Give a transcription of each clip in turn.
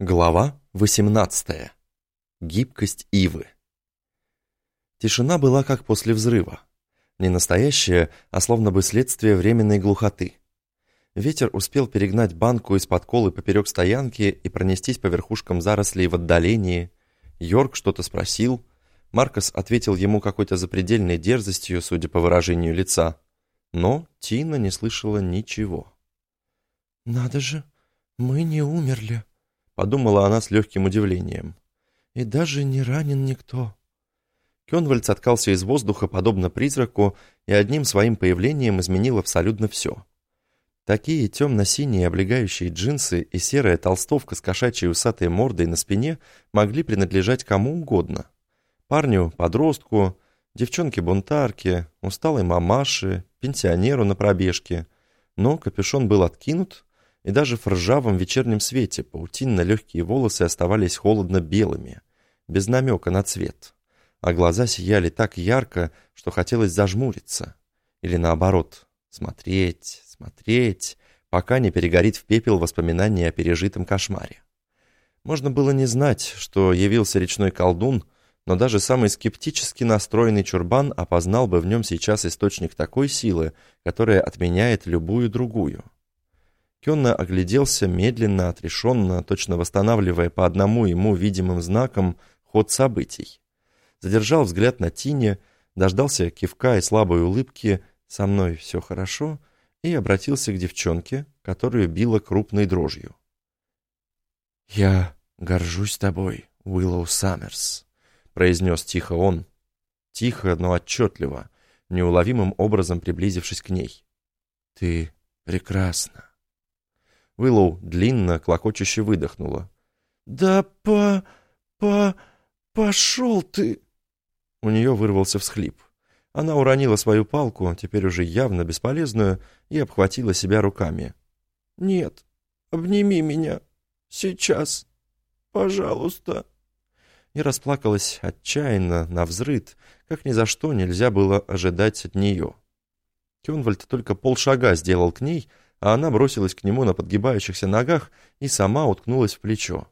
Глава 18. Гибкость ивы. Тишина была как после взрыва. Не настоящая, а словно бы следствие временной глухоты. Ветер успел перегнать банку из-под колы поперек стоянки и пронестись по верхушкам зарослей в отдалении. Йорк что-то спросил. Маркос ответил ему какой-то запредельной дерзостью, судя по выражению лица. Но Тина не слышала ничего. «Надо же, мы не умерли», подумала она с легким удивлением. «И даже не ранен никто». Кенвальд соткался из воздуха, подобно призраку, и одним своим появлением изменил абсолютно все. Такие темно-синие облегающие джинсы и серая толстовка с кошачьей усатой мордой на спине могли принадлежать кому угодно. Парню, подростку, девчонке-бунтарке, усталой мамаше, пенсионеру на пробежке. Но капюшон был откинут, и даже в ржавом вечернем свете паутинно-легкие волосы оставались холодно-белыми, без намека на цвет, а глаза сияли так ярко, что хотелось зажмуриться, или наоборот, смотреть, смотреть, пока не перегорит в пепел воспоминания о пережитом кошмаре. Можно было не знать, что явился речной колдун, но даже самый скептически настроенный чурбан опознал бы в нем сейчас источник такой силы, которая отменяет любую другую – Кенна огляделся медленно, отрешенно, точно восстанавливая по одному ему видимым знакам ход событий. Задержал взгляд на Тине, дождался кивка и слабой улыбки «со мной все хорошо» и обратился к девчонке, которую била крупной дрожью. «Я горжусь тобой, Уиллоу Саммерс», — произнес тихо он. Тихо, но отчетливо, неуловимым образом приблизившись к ней. «Ты прекрасна». Уиллоу длинно, клокочуще выдохнула. «Да по... по... пошел ты!» У нее вырвался всхлип. Она уронила свою палку, теперь уже явно бесполезную, и обхватила себя руками. «Нет, обними меня. Сейчас. Пожалуйста». И расплакалась отчаянно, навзрыд, как ни за что нельзя было ожидать от нее. Кенвальд только полшага сделал к ней, а она бросилась к нему на подгибающихся ногах и сама уткнулась в плечо.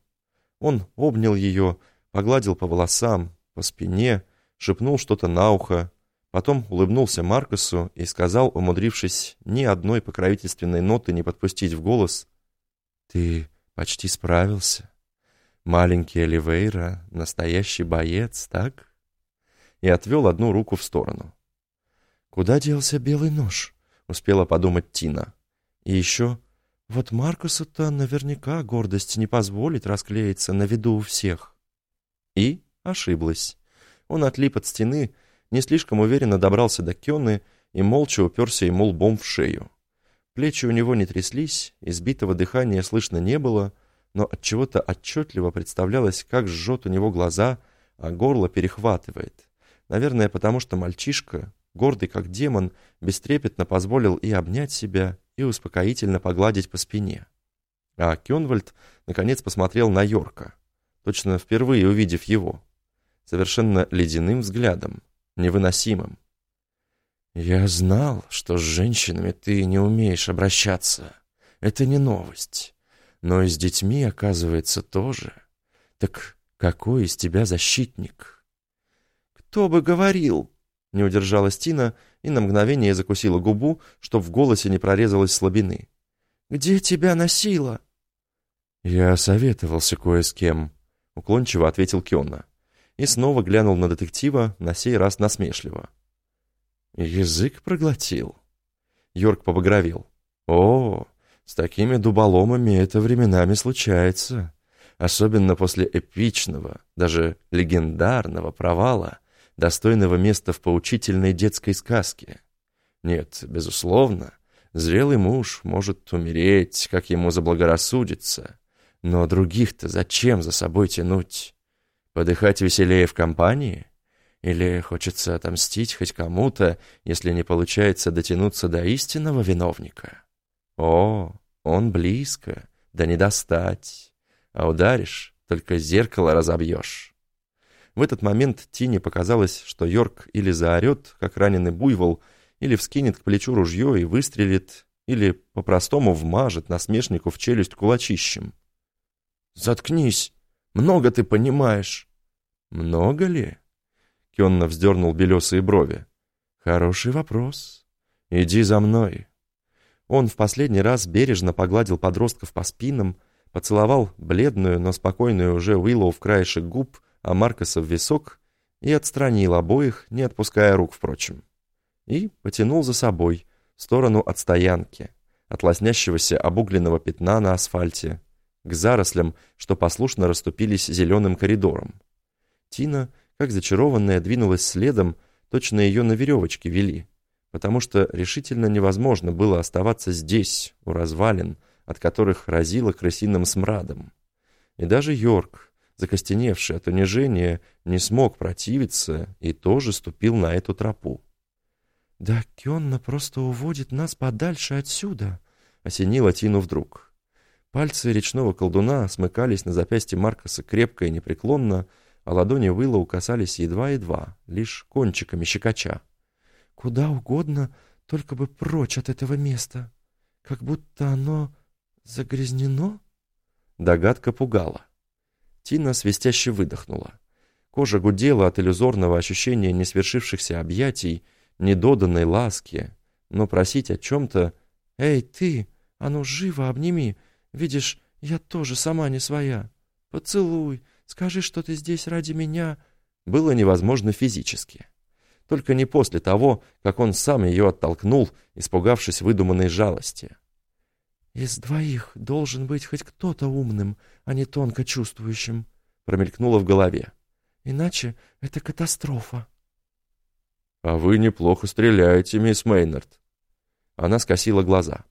Он обнял ее, погладил по волосам, по спине, шепнул что-то на ухо, потом улыбнулся Маркосу и сказал, умудрившись ни одной покровительственной ноты не подпустить в голос, «Ты почти справился. Маленький Оливейра — настоящий боец, так?» И отвел одну руку в сторону. «Куда делся белый нож?» — успела подумать Тина. И еще, вот Маркусу-то наверняка гордость не позволит расклеиться на виду у всех. И ошиблась. Он отлип от стены, не слишком уверенно добрался до Кёны и молча уперся ему лбом в шею. Плечи у него не тряслись, избитого дыхания слышно не было, но от чего то отчетливо представлялось, как жжет у него глаза, а горло перехватывает. Наверное, потому что мальчишка, гордый как демон, бестрепетно позволил и обнять себя, и успокоительно погладить по спине. А Кёнвальд наконец посмотрел на Йорка, точно впервые увидев его, совершенно ледяным взглядом, невыносимым. «Я знал, что с женщинами ты не умеешь обращаться. Это не новость. Но и с детьми, оказывается, тоже. Так какой из тебя защитник?» «Кто бы говорил?» — не удержалась Тина и на мгновение закусила губу, чтоб в голосе не прорезалась слабины. «Где тебя носило?» «Я советовался кое с кем», — уклончиво ответил Кённа. И снова глянул на детектива, на сей раз насмешливо. «Язык проглотил». Йорк побагровел. «О, с такими дуболомами это временами случается, особенно после эпичного, даже легендарного провала» достойного места в поучительной детской сказке. Нет, безусловно, зрелый муж может умереть, как ему заблагорассудится, но других-то зачем за собой тянуть? Подыхать веселее в компании? Или хочется отомстить хоть кому-то, если не получается дотянуться до истинного виновника? О, он близко, да не достать. А ударишь, только зеркало разобьешь. В этот момент Тине показалось, что Йорк или заорет, как раненый буйвол, или вскинет к плечу ружье и выстрелит, или по-простому вмажет насмешнику в челюсть кулачищем. Заткнись! Много ты понимаешь!» «Много ли?» Кенна вздернул белесые брови. «Хороший вопрос. Иди за мной». Он в последний раз бережно погладил подростков по спинам, поцеловал бледную, но спокойную уже Уиллоу в краешек губ, а Маркоса в висок и отстранил обоих, не отпуская рук, впрочем. И потянул за собой, в сторону от стоянки, от лоснящегося обугленного пятна на асфальте, к зарослям, что послушно расступились зеленым коридором. Тина, как зачарованная, двинулась следом, точно ее на веревочке вели, потому что решительно невозможно было оставаться здесь, у развалин, от которых разило крысиным смрадом. И даже Йорк, закостеневший от унижения, не смог противиться и тоже ступил на эту тропу. «Да Кенна просто уводит нас подальше отсюда», — осенила Тину вдруг. Пальцы речного колдуна смыкались на запястье Маркоса крепко и непреклонно, а ладони Уилла касались едва-едва, лишь кончиками щекоча. «Куда угодно, только бы прочь от этого места. Как будто оно загрязнено?» Догадка пугала. Тина свистяще выдохнула. Кожа гудела от иллюзорного ощущения несвершившихся объятий, недоданной ласки, но просить о чем-то «Эй, ты, а ну живо обними! Видишь, я тоже сама не своя. Поцелуй, скажи, что ты здесь ради меня...» было невозможно физически. Только не после того, как он сам ее оттолкнул, испугавшись выдуманной жалости. «Из двоих должен быть хоть кто-то умным, а не тонко чувствующим», промелькнуло в голове. «Иначе это катастрофа». «А вы неплохо стреляете, мисс Мейнард». Она скосила глаза.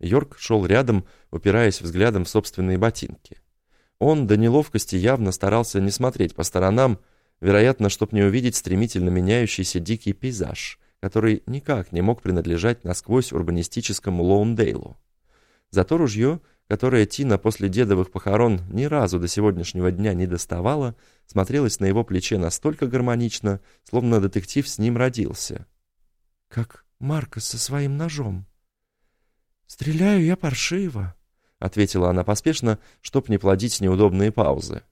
Йорк шел рядом, упираясь взглядом в собственные ботинки. Он до неловкости явно старался не смотреть по сторонам, вероятно, чтобы не увидеть стремительно меняющийся дикий пейзаж, который никак не мог принадлежать насквозь урбанистическому Лоундейлу. Зато ружье которое Тина после дедовых похорон ни разу до сегодняшнего дня не доставала, смотрелась на его плече настолько гармонично, словно детектив с ним родился. «Как Маркос со своим ножом». «Стреляю я паршиво», — ответила она поспешно, чтоб не плодить неудобные паузы.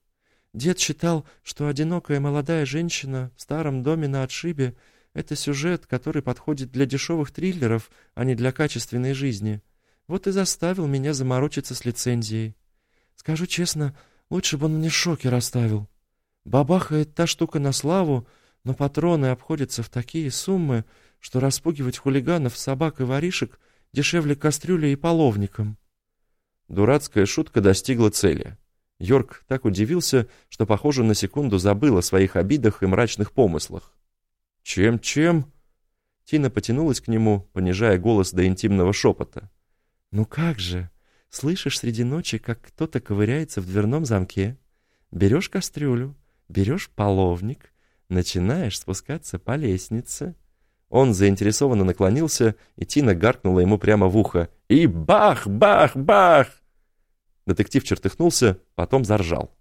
«Дед считал, что одинокая молодая женщина в старом доме на отшибе — это сюжет, который подходит для дешевых триллеров, а не для качественной жизни». Вот и заставил меня заморочиться с лицензией. Скажу честно, лучше бы он мне шокер оставил. Бабахает та штука на славу, но патроны обходятся в такие суммы, что распугивать хулиганов, собак и воришек дешевле кастрюли и половником. Дурацкая шутка достигла цели. Йорк так удивился, что, похоже, на секунду забыл о своих обидах и мрачных помыслах. «Чем-чем?» Тина потянулась к нему, понижая голос до интимного шепота. «Ну как же? Слышишь среди ночи, как кто-то ковыряется в дверном замке? Берешь кастрюлю, берешь половник, начинаешь спускаться по лестнице». Он заинтересованно наклонился, и Тина гаркнула ему прямо в ухо. «И бах, бах, бах!» Детектив чертыхнулся, потом заржал.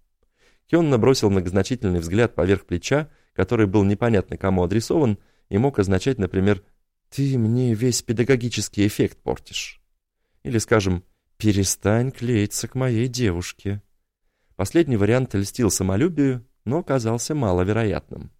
Кён набросил многозначительный взгляд поверх плеча, который был непонятно кому адресован, и мог означать, например, «Ты мне весь педагогический эффект портишь». Или, скажем, «перестань клеиться к моей девушке». Последний вариант льстил самолюбию, но казался маловероятным.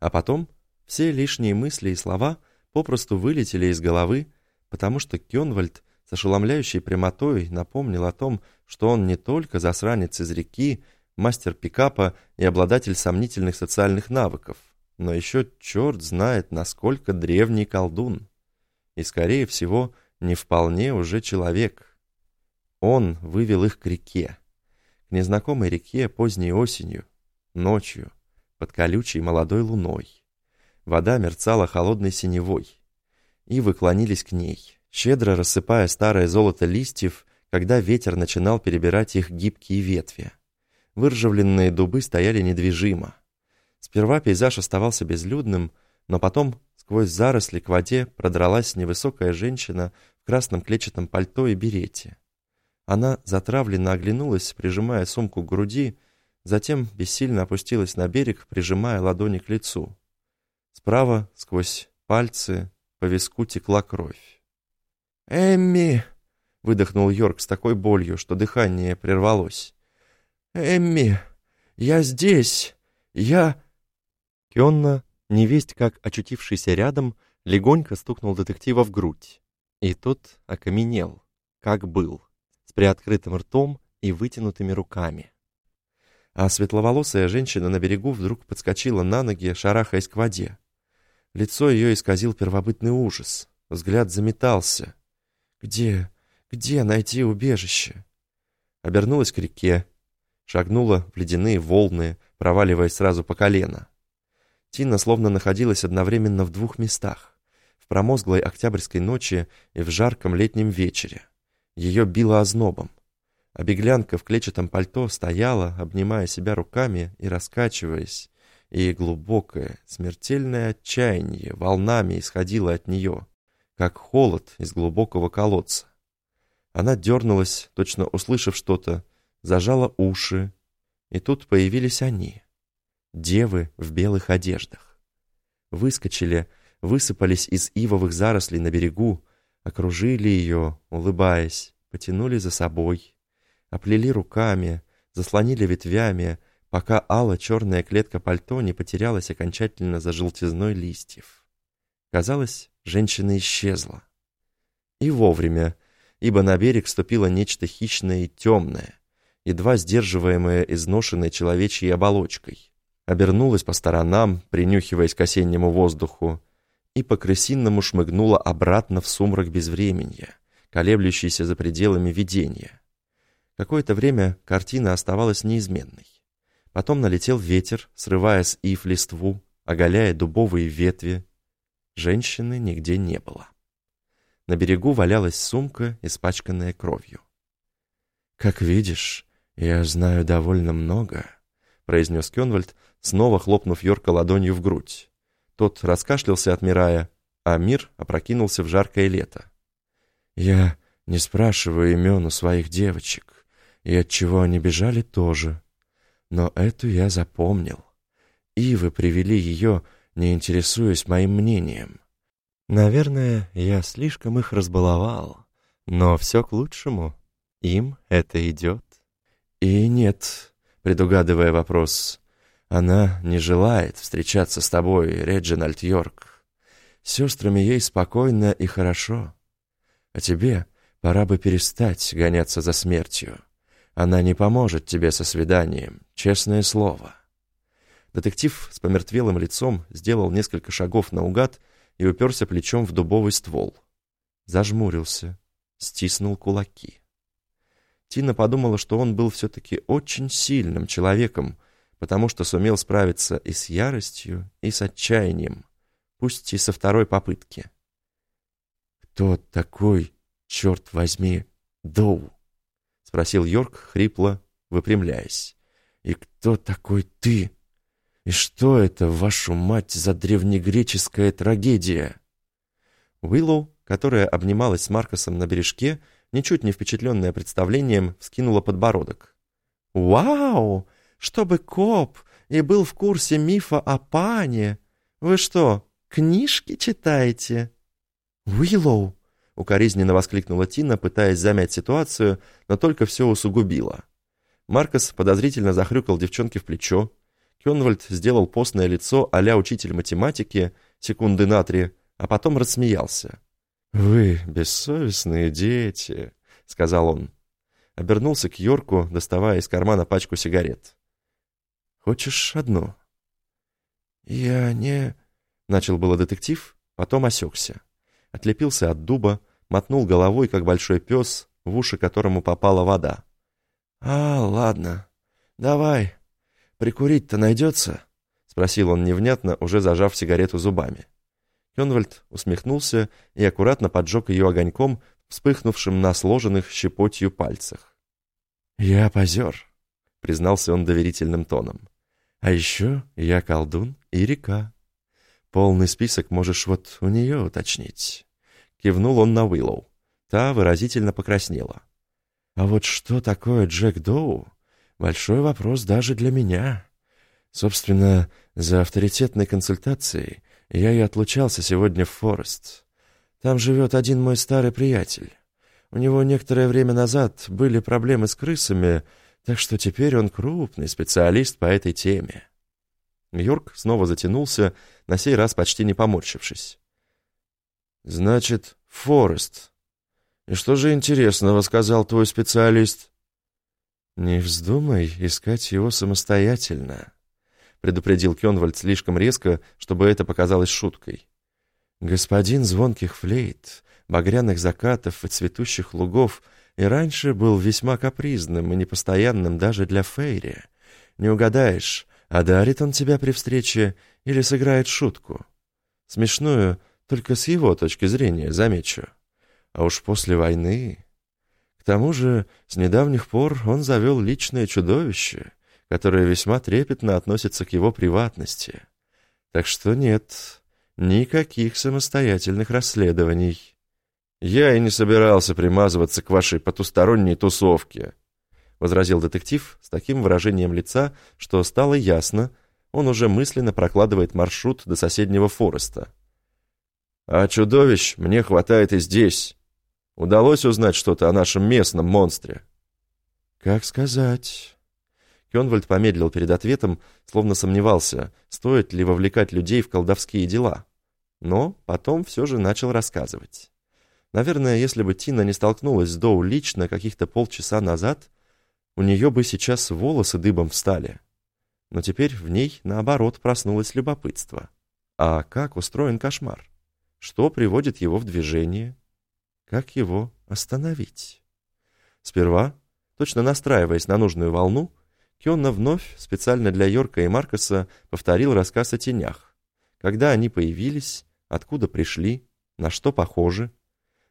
А потом все лишние мысли и слова попросту вылетели из головы, потому что Кёнвальд с ошеломляющей прямотой напомнил о том, что он не только засранец из реки, мастер пикапа и обладатель сомнительных социальных навыков, но еще черт знает, насколько древний колдун. И, скорее всего, не вполне уже человек. Он вывел их к реке, к незнакомой реке поздней осенью, ночью, под колючей молодой луной. Вода мерцала холодной синевой. и выклонились к ней, щедро рассыпая старое золото листьев, когда ветер начинал перебирать их гибкие ветви. Выржавленные дубы стояли недвижимо. Сперва пейзаж оставался безлюдным, но потом Сквозь заросли к воде продралась невысокая женщина в красном клетчатом пальто и берете. Она затравленно оглянулась, прижимая сумку к груди, затем бессильно опустилась на берег, прижимая ладони к лицу. Справа, сквозь пальцы, по виску текла кровь. «Эмми!» — выдохнул Йорк с такой болью, что дыхание прервалось. «Эмми, я здесь! Я...» Кионна, невесть как очутившийся рядом, легонько стукнул детектива в грудь. И тот окаменел, как был, с приоткрытым ртом и вытянутыми руками. А светловолосая женщина на берегу вдруг подскочила на ноги, шарахаясь к воде. Лицо ее исказил первобытный ужас. Взгляд заметался. «Где? Где найти убежище?» Обернулась к реке, шагнула в ледяные волны, проваливаясь сразу по колено. Тина словно находилась одновременно в двух местах. В промозглой октябрьской ночи и в жарком летнем вечере. Ее било ознобом. А беглянка в клетчатом пальто стояла, обнимая себя руками и раскачиваясь, и глубокое, смертельное отчаяние волнами исходило от нее, как холод из глубокого колодца. Она дернулась, точно услышав что-то, зажала уши, и тут появились они, девы в белых одеждах. Выскочили, высыпались из ивовых зарослей на берегу, окружили ее, улыбаясь, потянули за собой, оплели руками, заслонили ветвями, пока алла черная клетка пальто не потерялась окончательно за желтизной листьев. Казалось, женщина исчезла. И вовремя, ибо на берег ступило нечто хищное и темное, едва сдерживаемое изношенной человечьей оболочкой. Обернулась по сторонам, принюхиваясь к осеннему воздуху, и по-крысинному шмыгнула обратно в сумрак безвременья, колеблющийся за пределами видения. Какое-то время картина оставалась неизменной. Потом налетел ветер, срывая с ив листву, оголяя дубовые ветви. Женщины нигде не было. На берегу валялась сумка, испачканная кровью. «Как видишь, я знаю довольно много», — произнес Кенвальд, снова хлопнув Йорка ладонью в грудь. Тот раскашлялся, отмирая, а мир опрокинулся в жаркое лето. «Я не спрашиваю имен у своих девочек, и от чего они бежали тоже но эту я запомнил. И вы привели ее, не интересуясь моим мнением. Наверное, я слишком их разбаловал, но все к лучшему. Им это идет. И нет, предугадывая вопрос, она не желает встречаться с тобой, Реджинальд Йорк. Сестрами ей спокойно и хорошо. А тебе пора бы перестать гоняться за смертью. Она не поможет тебе со свиданием, честное слово». Детектив с помертвелым лицом сделал несколько шагов наугад и уперся плечом в дубовый ствол. Зажмурился, стиснул кулаки. Тина подумала, что он был все-таки очень сильным человеком, потому что сумел справиться и с яростью, и с отчаянием, пусть и со второй попытки. «Кто такой, черт возьми, Доу?» — спросил Йорк хрипло, выпрямляясь. «И кто такой ты? И что это, вашу мать, за древнегреческая трагедия?» Уиллоу, которая обнималась с Маркосом на бережке, ничуть не впечатленная представлением, вскинула подбородок. «Вау! Чтобы коп и был в курсе мифа о пане! Вы что, книжки читаете?» «Уиллоу!» Укоризненно воскликнула Тина, пытаясь замять ситуацию, но только все усугубила. Маркос подозрительно захрюкал девчонке в плечо. Кенвальд сделал постное лицо а учитель математики, секунды на три, а потом рассмеялся. «Вы бессовестные дети», — сказал он. Обернулся к Йорку, доставая из кармана пачку сигарет. «Хочешь одну?» «Я не...» — начал было детектив, потом осекся. Отлепился от дуба, мотнул головой, как большой пес, в уши которому попала вода. «А, ладно. Давай. Прикурить-то найдется?» — спросил он невнятно, уже зажав сигарету зубами. Кенвальд усмехнулся и аккуратно поджег ее огоньком, вспыхнувшим на сложенных щепотью пальцах. «Я позер», — признался он доверительным тоном. «А еще я колдун и река. Полный список можешь вот у нее уточнить». Кивнул он на Уиллоу. Та выразительно покраснела. «А вот что такое Джек Доу? Большой вопрос даже для меня. Собственно, за авторитетной консультацией я и отлучался сегодня в Форест. Там живет один мой старый приятель. У него некоторое время назад были проблемы с крысами, так что теперь он крупный специалист по этой теме. Йорк снова затянулся, на сей раз почти не поморщившись. «Значит, Форест. И что же интересного сказал твой специалист?» «Не вздумай искать его самостоятельно», — предупредил Кенвальд слишком резко, чтобы это показалось шуткой. «Господин звонких флейт, багряных закатов и цветущих лугов и раньше был весьма капризным и непостоянным даже для Фейри. Не угадаешь, одарит он тебя при встрече или сыграет шутку. Смешную только с его точки зрения, замечу. А уж после войны тому же, с недавних пор он завел личное чудовище, которое весьма трепетно относится к его приватности. Так что нет, никаких самостоятельных расследований. «Я и не собирался примазываться к вашей потусторонней тусовке», — возразил детектив с таким выражением лица, что стало ясно, он уже мысленно прокладывает маршрут до соседнего Фореста. «А чудовищ мне хватает и здесь». Удалось узнать что-то о нашем местном монстре?» «Как сказать?» Кенвальд помедлил перед ответом, словно сомневался, стоит ли вовлекать людей в колдовские дела. Но потом все же начал рассказывать. Наверное, если бы Тина не столкнулась с Доу лично каких-то полчаса назад, у нее бы сейчас волосы дыбом встали. Но теперь в ней, наоборот, проснулось любопытство. А как устроен кошмар? Что приводит его в движение? Как его остановить? Сперва, точно настраиваясь на нужную волну, Кенна вновь, специально для Йорка и Маркоса, повторил рассказ о тенях. Когда они появились, откуда пришли, на что похожи.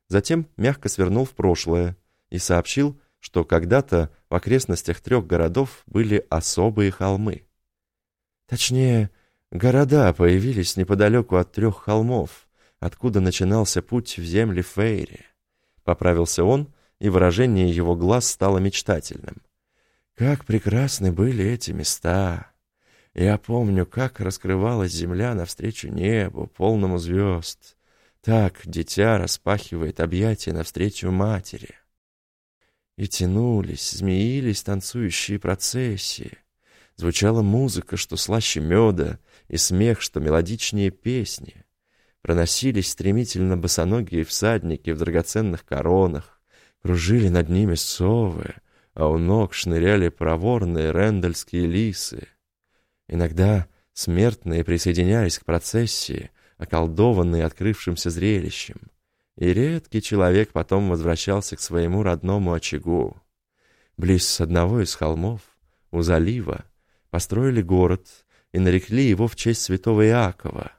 Затем мягко свернул в прошлое и сообщил, что когда-то в окрестностях трех городов были особые холмы. Точнее, города появились неподалеку от трех холмов, откуда начинался путь в земли Фейри. Поправился он, и выражение его глаз стало мечтательным. Как прекрасны были эти места! Я помню, как раскрывалась земля навстречу небу, полному звезд. Так дитя распахивает объятия навстречу матери. И тянулись, змеились танцующие процессии. Звучала музыка, что слаще меда, и смех, что мелодичнее песни. Проносились стремительно босоногие всадники в драгоценных коронах, кружили над ними совы, а у ног шныряли проворные рендельские лисы. Иногда смертные присоединялись к процессии, околдованные открывшимся зрелищем, и редкий человек потом возвращался к своему родному очагу. Близ одного из холмов, у залива, построили город и нарекли его в честь святого Иакова.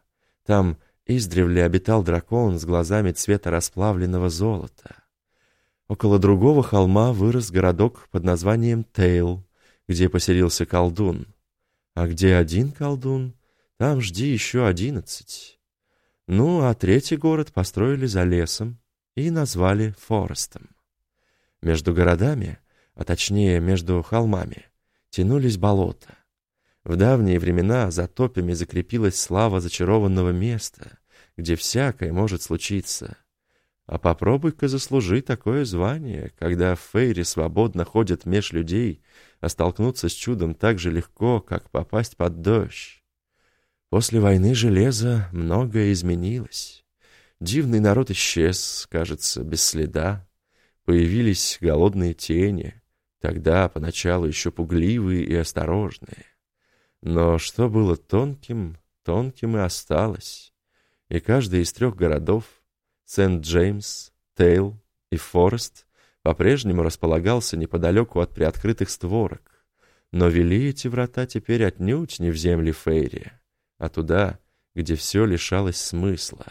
Там Издревле обитал дракон с глазами цвета расплавленного золота. Около другого холма вырос городок под названием Тейл, где поселился колдун. А где один колдун, там жди еще одиннадцать. Ну, а третий город построили за лесом и назвали Форестом. Между городами, а точнее между холмами, тянулись болота. В давние времена за топями закрепилась слава зачарованного места, где всякое может случиться. А попробуй-ка заслужи такое звание, когда в Фейре свободно ходят меж людей, а столкнуться с чудом так же легко, как попасть под дождь. После войны железа многое изменилось. Дивный народ исчез, кажется, без следа. Появились голодные тени, тогда поначалу еще пугливые и осторожные. Но что было тонким, тонким и осталось. И каждый из трех городов — Сент-Джеймс, Тейл и Форест — по-прежнему располагался неподалеку от приоткрытых створок. Но вели эти врата теперь отнюдь не в земли Фейри, а туда, где все лишалось смысла,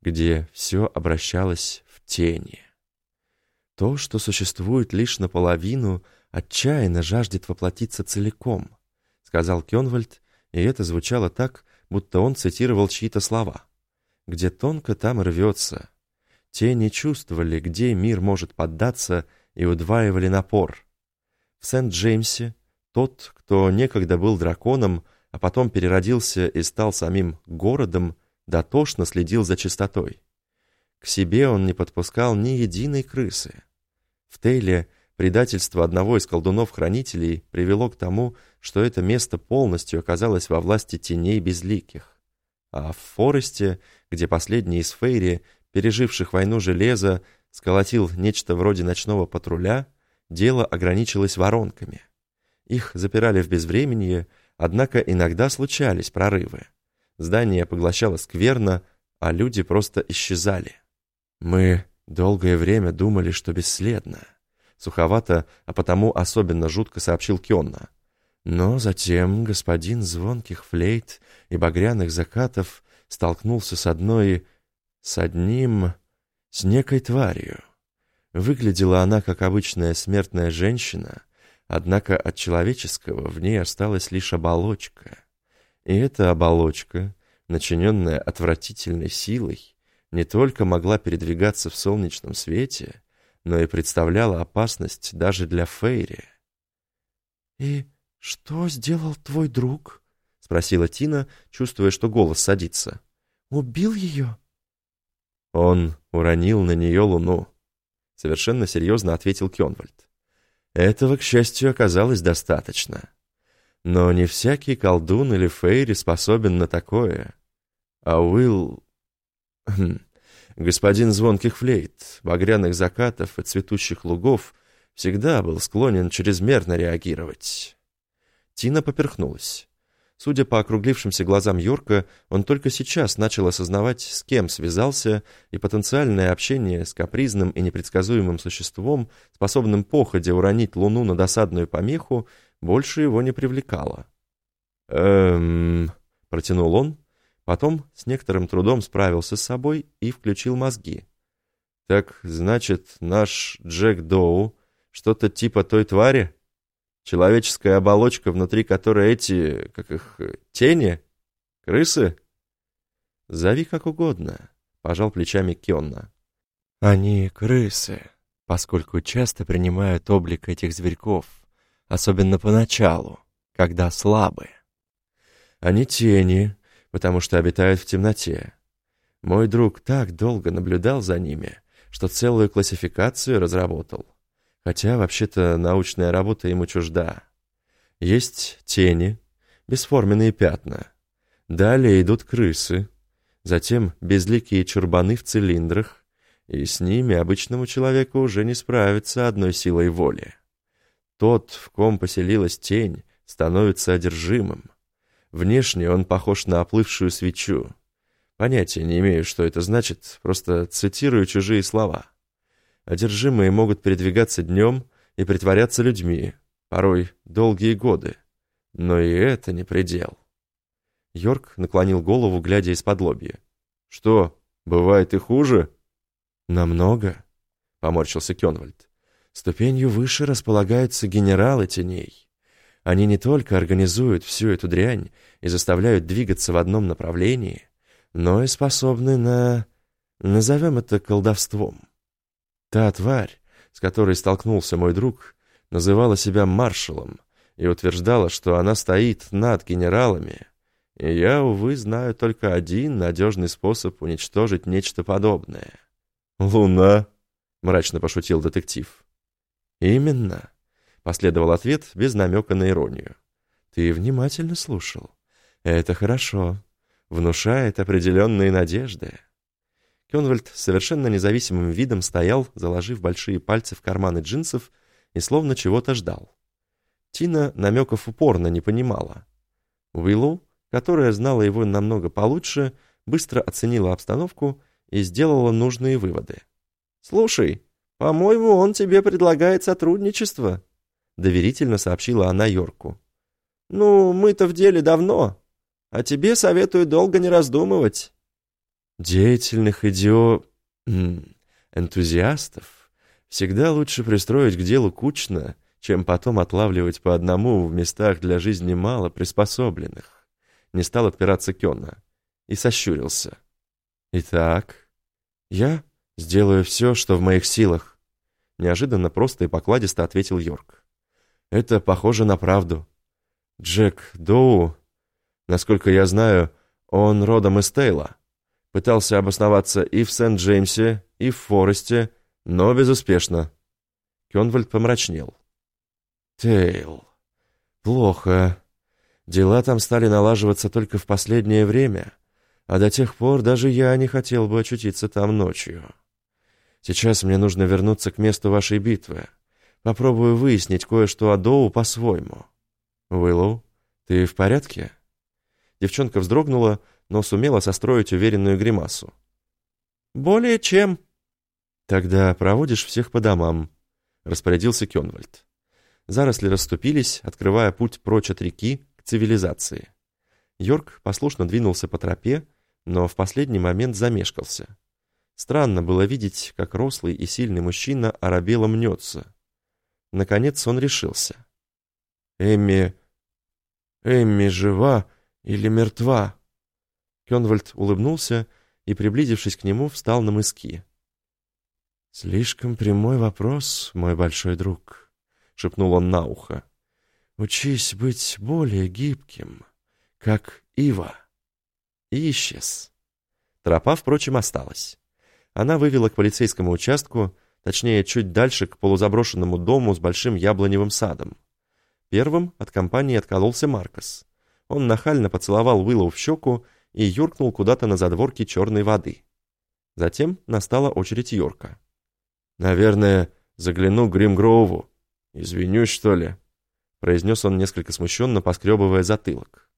где все обращалось в тени. То, что существует лишь наполовину, отчаянно жаждет воплотиться целиком —— сказал Кенвальд, и это звучало так, будто он цитировал чьи-то слова. «Где тонко, там рвется». Те не чувствовали, где мир может поддаться, и удваивали напор. В Сент-Джеймсе тот, кто некогда был драконом, а потом переродился и стал самим городом, дотошно следил за чистотой. К себе он не подпускал ни единой крысы. В Тейле предательство одного из колдунов-хранителей привело к тому, что это место полностью оказалось во власти теней безликих. А в Форесте, где последний из Фейри, переживших войну железа, сколотил нечто вроде ночного патруля, дело ограничилось воронками. Их запирали в безвременье, однако иногда случались прорывы. Здание поглощало скверно, а люди просто исчезали. Мы долгое время думали, что бесследно. Суховато, а потому особенно жутко сообщил Кионна. Но затем господин звонких флейт и багряных закатов столкнулся с одной... с одним... с некой тварью. Выглядела она как обычная смертная женщина, однако от человеческого в ней осталась лишь оболочка. И эта оболочка, начиненная отвратительной силой, не только могла передвигаться в солнечном свете, но и представляла опасность даже для Фейри. «И что сделал твой друг?» — спросила Тина, чувствуя, что голос садится. «Убил ее?» Он уронил на нее луну. Совершенно серьезно ответил Кенвальд. Этого, к счастью, оказалось достаточно. Но не всякий колдун или фейри способен на такое. А Уилл... Хм, господин звонких флейт, багряных закатов и цветущих лугов всегда был склонен чрезмерно реагировать. Тина поперхнулась. Судя по округлившимся глазам Йорка, он только сейчас начал осознавать, с кем связался, и потенциальное общение с капризным и непредсказуемым существом, способным походе уронить Луну на досадную помеху, больше его не привлекало. «Эм...» — протянул он, потом с некоторым трудом справился с собой и включил мозги. «Так, значит, наш Джек Доу что-то типа той твари?» Человеческая оболочка, внутри которой эти, как их, тени? Крысы? Зови как угодно, пожал плечами Кенна. Они крысы, поскольку часто принимают облик этих зверьков, особенно поначалу, когда слабы. Они тени, потому что обитают в темноте. Мой друг так долго наблюдал за ними, что целую классификацию разработал. Хотя, вообще-то, научная работа ему чужда. Есть тени, бесформенные пятна. Далее идут крысы, затем безликие чурбаны в цилиндрах, и с ними обычному человеку уже не справиться одной силой воли. Тот, в ком поселилась тень, становится одержимым. Внешне он похож на оплывшую свечу. Понятия не имею, что это значит, просто цитирую чужие слова. Одержимые могут передвигаться днем и притворяться людьми, порой долгие годы. Но и это не предел. Йорк наклонил голову, глядя из-под лобья. «Что, бывает и хуже?» «Намного», — поморщился Кенвальд. «Ступенью выше располагаются генералы теней. Они не только организуют всю эту дрянь и заставляют двигаться в одном направлении, но и способны на... назовем это колдовством». Та тварь, с которой столкнулся мой друг, называла себя маршалом и утверждала, что она стоит над генералами, и я, увы, знаю только один надежный способ уничтожить нечто подобное. «Луна?» — мрачно пошутил детектив. «Именно», — последовал ответ без намека на иронию. «Ты внимательно слушал. Это хорошо. Внушает определенные надежды». Кенвальд совершенно независимым видом стоял, заложив большие пальцы в карманы джинсов и словно чего-то ждал. Тина намеков упорно не понимала. Уиллу, которая знала его намного получше, быстро оценила обстановку и сделала нужные выводы. «Слушай, по-моему, он тебе предлагает сотрудничество», — доверительно сообщила она Йорку. «Ну, мы-то в деле давно, а тебе советую долго не раздумывать». Деятельных идио... энтузиастов всегда лучше пристроить к делу кучно, чем потом отлавливать по одному в местах для жизни мало приспособленных. Не стал отпираться Кёна и сощурился. «Итак, я сделаю все, что в моих силах», неожиданно просто и покладисто ответил Йорк. «Это похоже на правду. Джек Доу, насколько я знаю, он родом из Тейла. Пытался обосноваться и в Сент-Джеймсе, и в Форесте, но безуспешно. Кёнвальд помрачнел. Тейл. Плохо. Дела там стали налаживаться только в последнее время, а до тех пор даже я не хотел бы очутиться там ночью. Сейчас мне нужно вернуться к месту вашей битвы. Попробую выяснить кое-что о Доу по-своему. Уиллоу, ты в порядке? Девчонка вздрогнула, но сумела состроить уверенную гримасу. «Более чем». «Тогда проводишь всех по домам», — распорядился Кёнвальд. Заросли расступились, открывая путь прочь от реки к цивилизации. Йорк послушно двинулся по тропе, но в последний момент замешкался. Странно было видеть, как рослый и сильный мужчина оробело мнется. Наконец он решился. «Эмми... Эмми жива или мертва?» Кёнвальд улыбнулся и, приблизившись к нему, встал на мыски. «Слишком прямой вопрос, мой большой друг», — шепнул он на ухо. «Учись быть более гибким, как ива». И исчез. Тропа, впрочем, осталась. Она вывела к полицейскому участку, точнее, чуть дальше к полузаброшенному дому с большим яблоневым садом. Первым от компании откололся Маркос. Он нахально поцеловал Уиллоу в щеку и юркнул куда-то на задворке черной воды. Затем настала очередь Йорка. «Наверное, загляну к Гримгроуву. Извинюсь, что ли?» произнес он несколько смущенно, поскребывая затылок.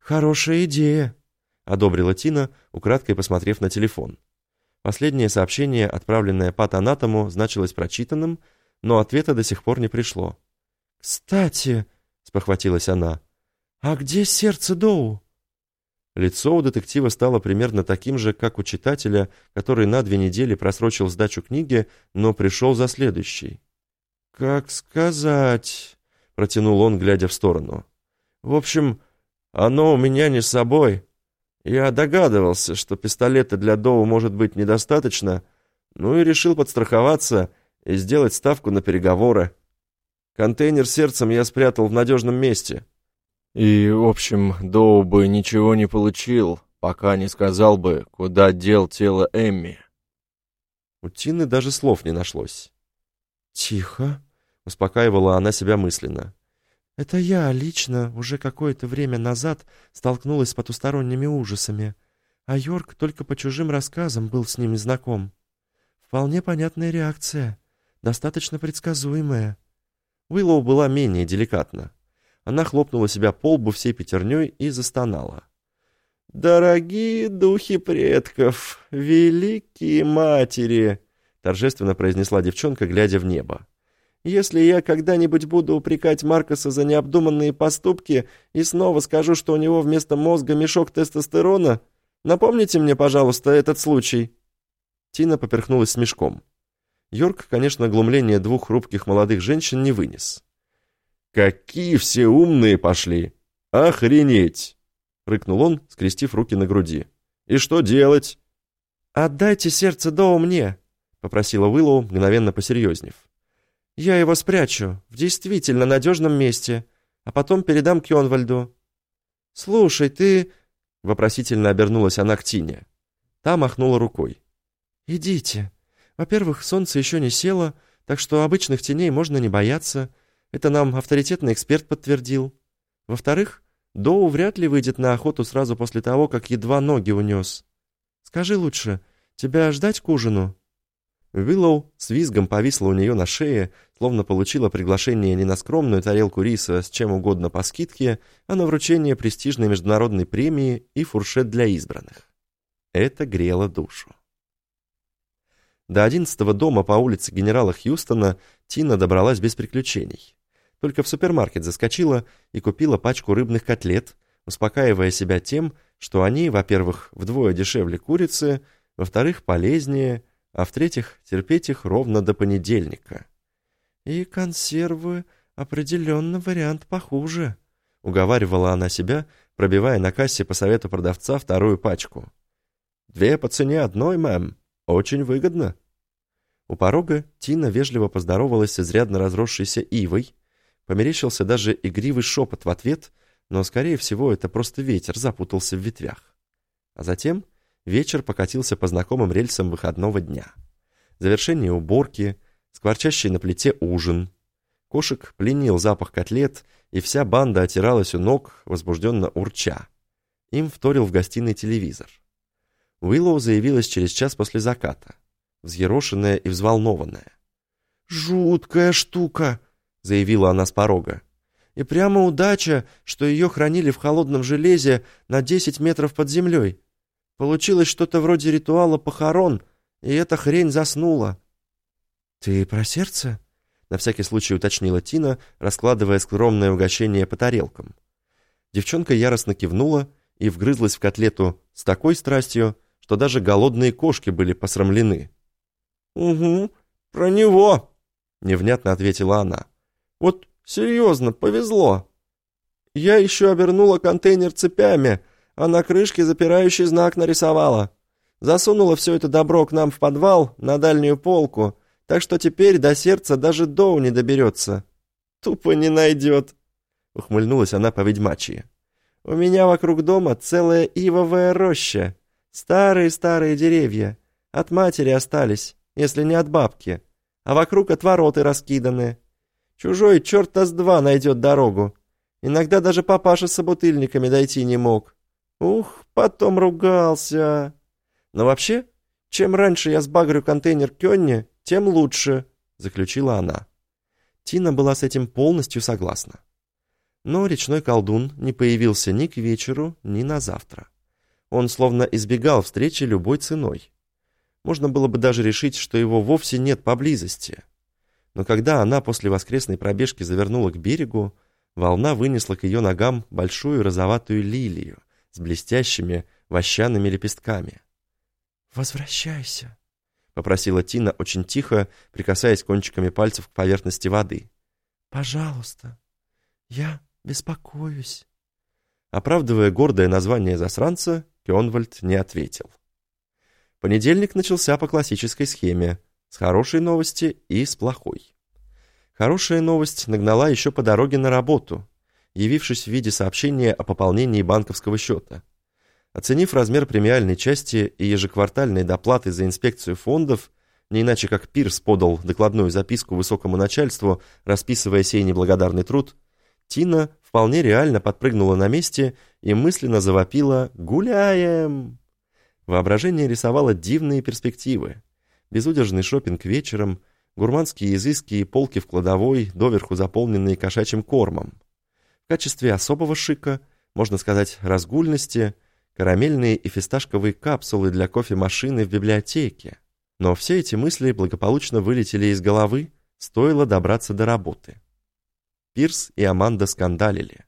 «Хорошая идея», — одобрила Тина, украдкой посмотрев на телефон. Последнее сообщение, отправленное патанатому, значилось прочитанным, но ответа до сих пор не пришло. «Кстати», — спохватилась она, — «а где сердце Доу?» Лицо у детектива стало примерно таким же, как у читателя, который на две недели просрочил сдачу книги, но пришел за следующей. «Как сказать?» — протянул он, глядя в сторону. «В общем, оно у меня не с собой. Я догадывался, что пистолета для Доу может быть недостаточно, ну и решил подстраховаться и сделать ставку на переговоры. Контейнер сердцем я спрятал в надежном месте». И, в общем, Доу бы ничего не получил, пока не сказал бы, куда дел тело Эмми. У Тины даже слов не нашлось. «Тихо», — успокаивала она себя мысленно. «Это я лично уже какое-то время назад столкнулась с потусторонними ужасами, а Йорк только по чужим рассказам был с ними знаком. Вполне понятная реакция, достаточно предсказуемая». Уиллоу была менее деликатна. Она хлопнула себя по лбу всей пятерней и застонала. «Дорогие духи предков, великие матери!» торжественно произнесла девчонка, глядя в небо. «Если я когда-нибудь буду упрекать Маркоса за необдуманные поступки и снова скажу, что у него вместо мозга мешок тестостерона, напомните мне, пожалуйста, этот случай». Тина поперхнулась смешком. Йорк, конечно, глумление двух хрупких молодых женщин не вынес. «Какие все умные пошли! Охренеть!» — рыкнул он, скрестив руки на груди. «И что делать?» «Отдайте сердце Доу мне!» — попросила Уиллоу, мгновенно посерьезнев. «Я его спрячу в действительно надежном месте, а потом передам Кёнвальду». «Слушай, ты...» — вопросительно обернулась она к Тине. Та махнула рукой. «Идите. Во-первых, солнце еще не село, так что обычных теней можно не бояться». Это нам авторитетный эксперт подтвердил. Во-вторых, Доу вряд ли выйдет на охоту сразу после того, как едва ноги унес. Скажи лучше, тебя ждать к ужину?» Виллоу с визгом повисла у нее на шее, словно получила приглашение не на скромную тарелку риса с чем угодно по скидке, а на вручение престижной международной премии и фуршет для избранных. Это грело душу. До одиннадцатого дома по улице генерала Хьюстона Тина добралась без приключений. Только в супермаркет заскочила и купила пачку рыбных котлет, успокаивая себя тем, что они, во-первых, вдвое дешевле курицы, во-вторых, полезнее, а в-третьих, терпеть их ровно до понедельника. «И консервы определенно вариант похуже», — уговаривала она себя, пробивая на кассе по совету продавца вторую пачку. «Две по цене одной, мэм. Очень выгодно». У порога Тина вежливо поздоровалась с изрядно разросшейся ивой, Померещился даже игривый шепот в ответ, но, скорее всего, это просто ветер запутался в ветвях. А затем вечер покатился по знакомым рельсам выходного дня. Завершение уборки, скворчащий на плите ужин. Кошек пленил запах котлет, и вся банда отиралась у ног, возбужденно урча. Им вторил в гостиной телевизор. Уиллоу заявилась через час после заката, взъерошенная и взволнованная. «Жуткая штука!» — заявила она с порога. «И прямо удача, что ее хранили в холодном железе на десять метров под землей. Получилось что-то вроде ритуала похорон, и эта хрень заснула». «Ты про сердце?» — на всякий случай уточнила Тина, раскладывая скромное угощение по тарелкам. Девчонка яростно кивнула и вгрызлась в котлету с такой страстью, что даже голодные кошки были посрамлены. «Угу, про него!» — невнятно ответила она. «Вот серьезно, повезло. Я еще обернула контейнер цепями, а на крышке запирающий знак нарисовала. Засунула все это добро к нам в подвал, на дальнюю полку, так что теперь до сердца даже Доу не доберется. Тупо не найдет!» — ухмыльнулась она по ведьмачьи. «У меня вокруг дома целая ивовая роща». Старые-старые деревья. От матери остались, если не от бабки. А вокруг отвороты раскиданы. Чужой черта с два найдет дорогу. Иногда даже папаша с собутыльниками дойти не мог. Ух, потом ругался. Но вообще, чем раньше я сбагрю контейнер Кённи, тем лучше, заключила она. Тина была с этим полностью согласна. Но речной колдун не появился ни к вечеру, ни на завтра. Он словно избегал встречи любой ценой. Можно было бы даже решить, что его вовсе нет поблизости. Но когда она после воскресной пробежки завернула к берегу, волна вынесла к ее ногам большую розоватую лилию с блестящими вощаными лепестками. «Возвращайся», — попросила Тина очень тихо, прикасаясь кончиками пальцев к поверхности воды. «Пожалуйста, я беспокоюсь». Оправдывая гордое название засранца, Кёнвальд не ответил. Понедельник начался по классической схеме, с хорошей новости и с плохой. Хорошая новость нагнала еще по дороге на работу, явившись в виде сообщения о пополнении банковского счета. Оценив размер премиальной части и ежеквартальной доплаты за инспекцию фондов, не иначе как Пирс подал докладную записку высокому начальству, расписывая сей неблагодарный труд, Тина вполне реально подпрыгнула на месте и мысленно завопила «Гуляем!». Воображение рисовало дивные перспективы. Безудержный шопинг вечером, гурманские изыски и полки в кладовой, доверху заполненные кошачьим кормом. В качестве особого шика, можно сказать, разгульности, карамельные и фисташковые капсулы для кофемашины в библиотеке. Но все эти мысли благополучно вылетели из головы, стоило добраться до работы. Пирс и Аманда скандалили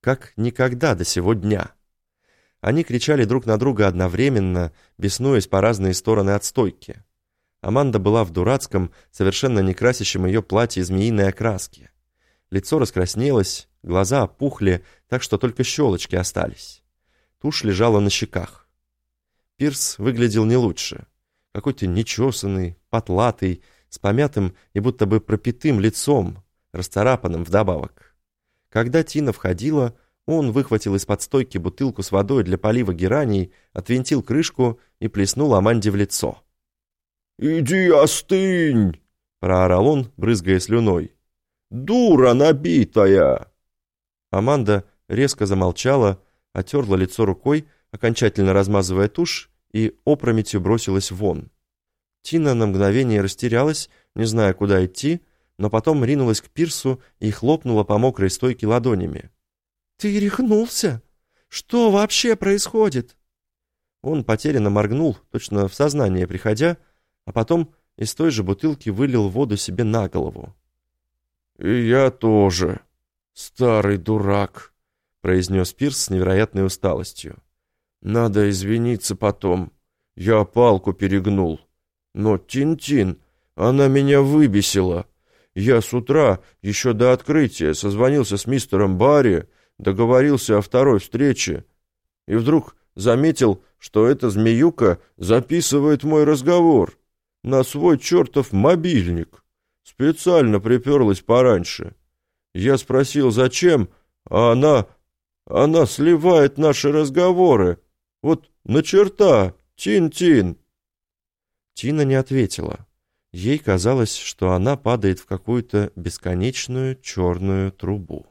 как никогда до сего дня. Они кричали друг на друга одновременно, беснуясь по разные стороны от стойки. Аманда была в дурацком, совершенно не красящем ее платье змеиной окраски. Лицо раскраснелось, глаза опухли, так что только щелочки остались. Тушь лежала на щеках. Пирс выглядел не лучше. Какой-то нечесанный, потлатый, с помятым и будто бы пропитым лицом, расцарапанным вдобавок. Когда Тина входила, он выхватил из-под стойки бутылку с водой для полива гераний, отвинтил крышку и плеснул Аманде в лицо. «Иди остынь!» — проорал он, брызгая слюной. «Дура набитая!» Аманда резко замолчала, отерла лицо рукой, окончательно размазывая тушь, и опрометью бросилась вон. Тина на мгновение растерялась, не зная, куда идти, но потом ринулась к пирсу и хлопнула по мокрой стойке ладонями. «Ты рехнулся? Что вообще происходит?» Он потерянно моргнул, точно в сознание приходя, а потом из той же бутылки вылил воду себе на голову. «И я тоже, старый дурак», — произнес Пирс с невероятной усталостью. «Надо извиниться потом. Я палку перегнул. Но Тин-Тин, она меня выбесила. Я с утра, еще до открытия, созвонился с мистером Барри, договорился о второй встрече. И вдруг заметил, что эта змеюка записывает мой разговор на свой чертов мобильник. Специально приперлась пораньше. Я спросил, зачем, а она... Она сливает наши разговоры. Вот на черта, Тин-Тин!» Тина не ответила. Ей казалось, что она падает в какую-то бесконечную черную трубу.